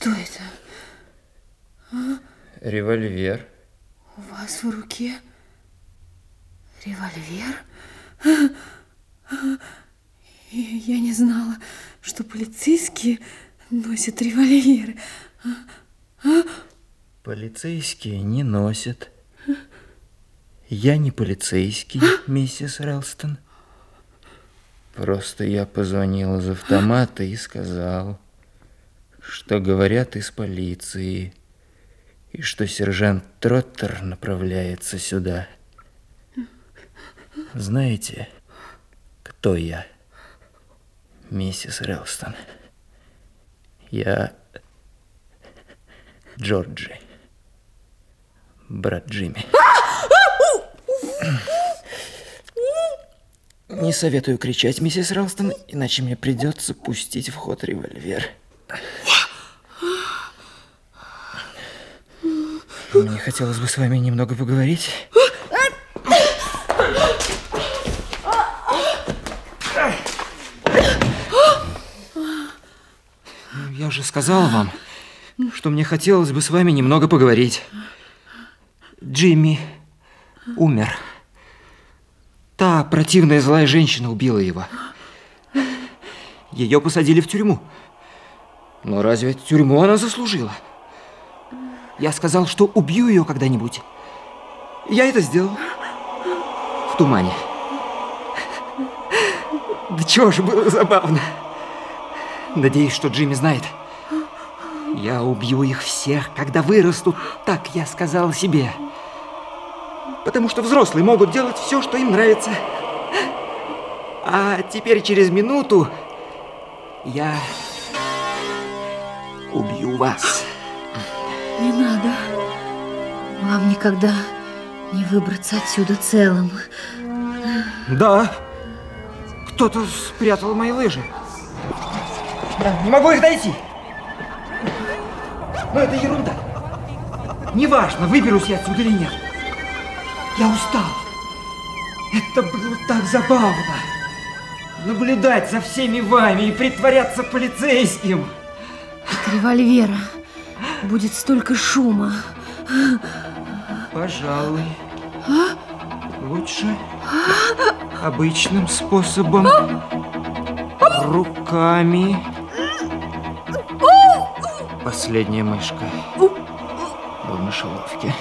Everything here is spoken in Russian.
Что это? Револьвер. У вас в руке револьвер? Я не знала, что полицейские носят револьверы. Полицейские не носят. Я не полицейский, миссис Релстон. Просто я позвонил из автомата и сказал, что говорят из полиции, и что сержант Троттер направляется сюда. Знаете, кто я, миссис Релстон? Я Джорджи, брат Джимми. Не советую кричать, миссис Релстон, иначе мне придется пустить в ход револьвер. Мне хотелось бы с вами немного поговорить. Я уже сказал вам, что мне хотелось бы с вами немного поговорить. Джимми умер. Та противная злая женщина убила его. Ее посадили в тюрьму. Но разве тюрьму она заслужила? Я сказал, что убью ее когда-нибудь. Я это сделал. В тумане. Да чего же было забавно. Надеюсь, что Джимми знает. Я убью их всех, когда вырастут, так я сказал себе. Потому что взрослые могут делать все, что им нравится. А теперь через минуту я убью вас. Не надо. Вам никогда не выбраться отсюда целым. Да. Кто-то спрятал мои лыжи. Не могу их найти. Но это ерунда. Неважно, выберусь я отсюда или нет. Я устал. Это было так забавно. Наблюдать за всеми вами и притворяться полицейским. Револьвера будет столько шума. Пожалуй. Лучше обычным способом. Руками. Последняя мышка в мышеловке.